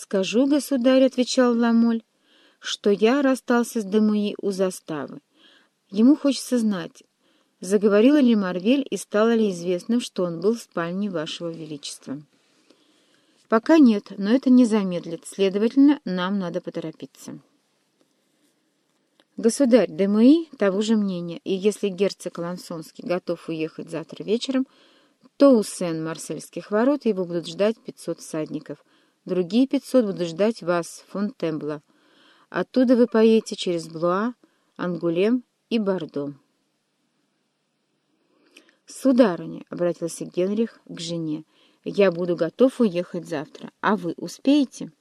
«Скажу, государь», — отвечал Ламоль, — «что я расстался с Демуи у заставы. Ему хочется знать, заговорила ли Марвель и стало ли известным, что он был в спальне вашего величества». «Пока нет, но это не замедлит, следовательно, нам надо поторопиться». Государь Демуи того же мнения, и если герцог Лансонский готов уехать завтра вечером, то у Сен-Марсельских ворот его будут ждать пятьсот всадников. Другие пятьсот будут ждать вас, фон Тембла. Оттуда вы поедете через Блуа, Ангулем и Бордо. «Сударыня», — обратился Генрих к жене, — «я буду готов уехать завтра, а вы успеете?»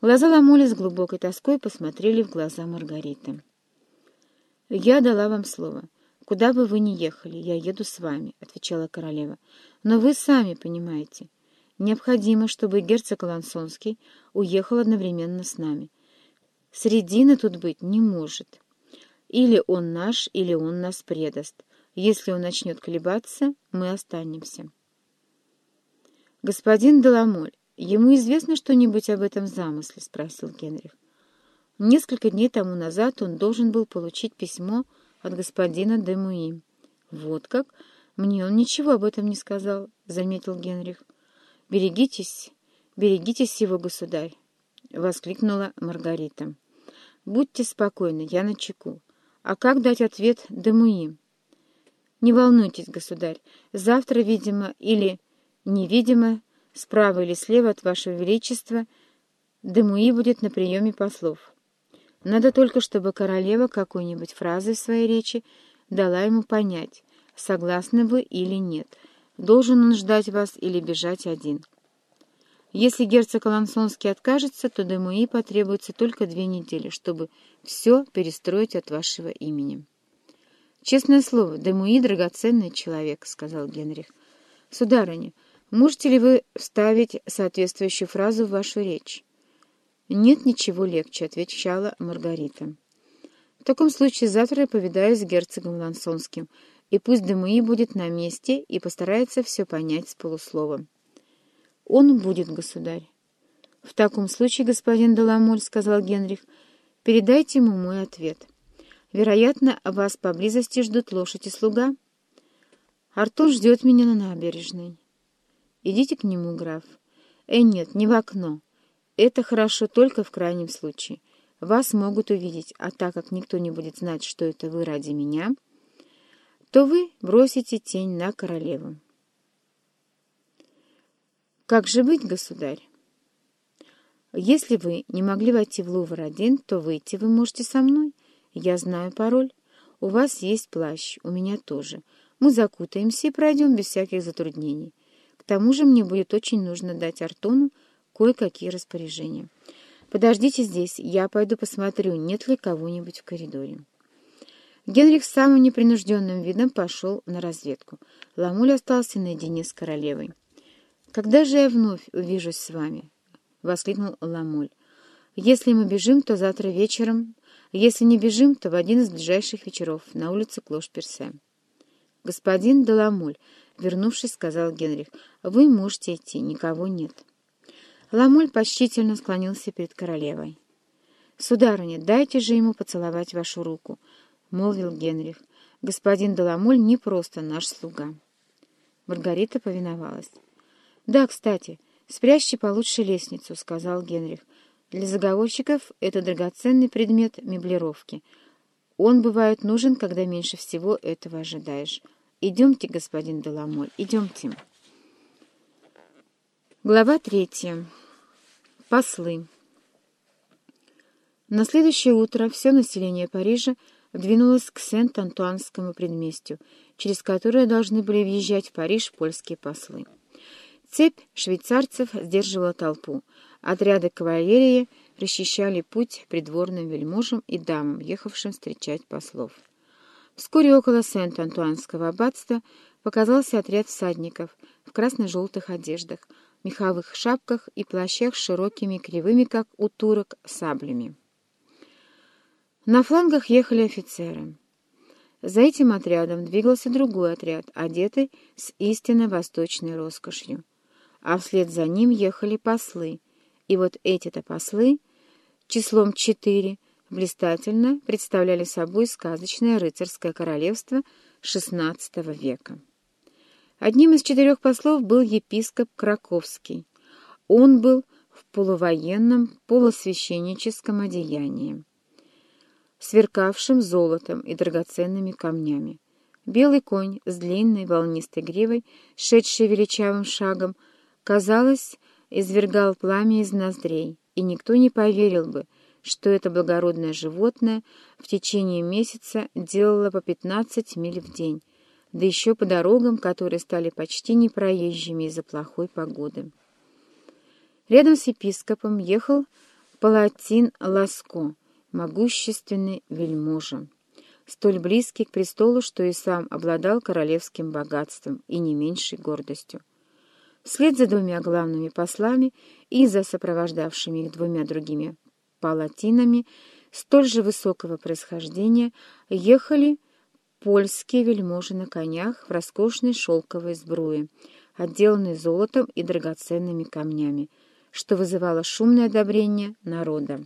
Глаза Ламоли с глубокой тоской посмотрели в глаза Маргариты. «Я дала вам слово. Куда бы вы ни ехали, я еду с вами», — отвечала королева. «Но вы сами понимаете, необходимо, чтобы герцог Лансонский уехал одновременно с нами. Средины тут быть не может. Или он наш, или он нас предаст. Если он начнет колебаться, мы останемся». «Господин Деламоль, «Ему известно что-нибудь об этом замысле?» — спросил Генрих. Несколько дней тому назад он должен был получить письмо от господина де Муи. «Вот как? Мне он ничего об этом не сказал», — заметил Генрих. «Берегитесь, берегитесь его, государь!» — воскликнула Маргарита. «Будьте спокойны, я на чеку. А как дать ответ де Муи?» «Не волнуйтесь, государь. Завтра, видимо, или невидимо, справа или слева от Вашего Величества, Демуи будет на приеме послов. Надо только, чтобы королева какой-нибудь фразой в своей речи дала ему понять, согласны вы или нет, должен он ждать вас или бежать один. Если герцог Алансонский откажется, то Демуи потребуется только две недели, чтобы все перестроить от вашего имени. «Честное слово, Демуи — драгоценный человек», — сказал Генрих. «Сударыня, Можете ли вы вставить соответствующую фразу в вашу речь? «Нет ничего легче», — отвечала Маргарита. «В таком случае завтра я повидаюсь с герцогом Лансонским, и пусть Демуи будет на месте и постарается все понять с полуслова». «Он будет, государь». «В таком случае, господин Деламоль, — сказал Генрих, — передайте ему мой ответ. Вероятно, вас поблизости ждут лошадь и слуга. Артур ждет меня на набережной». Идите к нему, граф. Э, нет, не в окно. Это хорошо только в крайнем случае. Вас могут увидеть, а так как никто не будет знать, что это вы ради меня, то вы бросите тень на королеву. Как же быть, государь? Если вы не могли войти в Лувр один, то выйти вы можете со мной. Я знаю пароль. У вас есть плащ, у меня тоже. Мы закутаемся и пройдем без всяких затруднений. К тому же мне будет очень нужно дать Артону кое-какие распоряжения. Подождите здесь, я пойду посмотрю, нет ли кого-нибудь в коридоре. Генрих самым непринужденным видом пошел на разведку. Ламуль остался наедине с королевой. «Когда же я вновь увижусь с вами?» — воскликнул Ламуль. «Если мы бежим, то завтра вечером. Если не бежим, то в один из ближайших вечеров на улице Клош-Персе». «Господин Деламуль», — вернувшись, сказал Генрих, — «вы можете идти, никого нет». Ламуль почтительно склонился перед королевой. «Сударыня, дайте же ему поцеловать вашу руку», — молвил Генрих. «Господин Деламуль не просто наш слуга». Маргарита повиновалась. «Да, кстати, спрячьте получше лестницу», — сказал Генрих. «Для заговорщиков это драгоценный предмет меблировки — он бывает нужен, когда меньше всего этого ожидаешь. Идемте, господин Деламоль, идемте. Глава третья. Послы. На следующее утро все население Парижа двинулось к Сент-Антуанскому предместью, через которое должны были въезжать в Париж польские послы. Цепь швейцарцев сдерживала толпу. Отряды кавалерии расчищали путь придворным вельможам и дамам, ехавшим встречать послов. Вскоре около Сент-Антуанского аббатства показался отряд всадников в красно-желтых одеждах, меховых шапках и плащах с широкими кривыми, как у турок, саблями. На флангах ехали офицеры. За этим отрядом двигался другой отряд, одетый с истинно восточной роскошью. А вслед за ним ехали послы, И вот эти-то послы, числом четыре, блистательно представляли собой сказочное рыцарское королевство XVI века. Одним из четырех послов был епископ Краковский. Он был в полувоенном, полусвященническом одеянии, сверкавшим золотом и драгоценными камнями. Белый конь с длинной волнистой гривой, шедший величавым шагом, казалось, извергал пламя из ноздрей, и никто не поверил бы, что это благородное животное в течение месяца делало по 15 миль в день, да еще по дорогам, которые стали почти непроезжими из-за плохой погоды. Рядом с епископом ехал Палатин Ласко, могущественный вельможа, столь близкий к престолу, что и сам обладал королевским богатством и не меньшей гордостью. Вслед за двумя главными послами и за сопровождавшими их двумя другими палатинами столь же высокого происхождения ехали польские вельможи на конях в роскошной шелковой сбруе, отделанной золотом и драгоценными камнями, что вызывало шумное одобрение народа.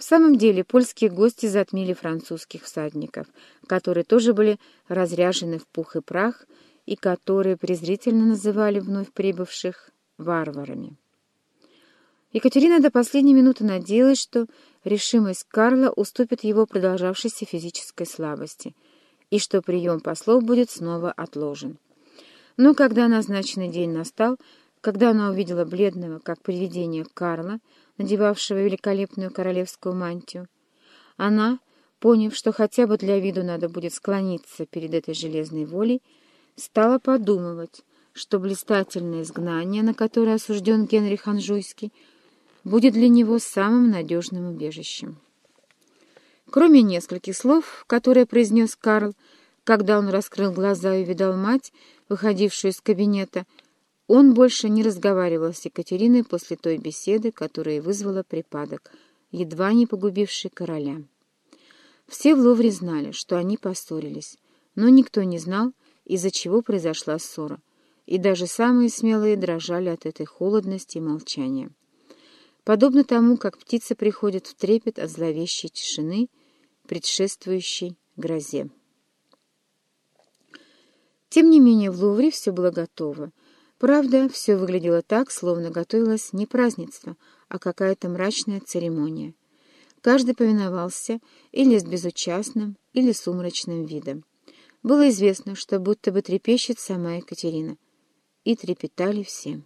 В самом деле польские гости затмили французских всадников, которые тоже были разряжены в пух и прах и которые презрительно называли вновь прибывших варварами. Екатерина до последней минуты надеялась, что решимость Карла уступит его продолжавшейся физической слабости и что прием послов будет снова отложен. Но когда назначенный день настал, когда она увидела бледного, как привидение Карла, надевавшего великолепную королевскую мантию, она, поняв, что хотя бы для виду надо будет склониться перед этой железной волей, стала подумывать, что блистательное изгнание, на которое осужден Генрих Анжуйский, будет для него самым надежным убежищем. Кроме нескольких слов, которые произнес Карл, когда он раскрыл глаза и увидал мать, выходившую из кабинета, он больше не разговаривал с Екатериной после той беседы, которая вызвала припадок, едва не погубивший короля. Все в Лувре знали, что они поссорились, но никто не знал, из-за чего произошла ссора, и даже самые смелые дрожали от этой холодности и молчания. Подобно тому, как птица приходит в трепет от зловещей тишины, предшествующей грозе. Тем не менее в Лувре все было готово, Правда, все выглядело так, словно готовилось не празднество, а какая-то мрачная церемония. Каждый повиновался или с безучастным, или сумрачным видом. Было известно, что будто бы трепещет сама Екатерина. И трепетали все.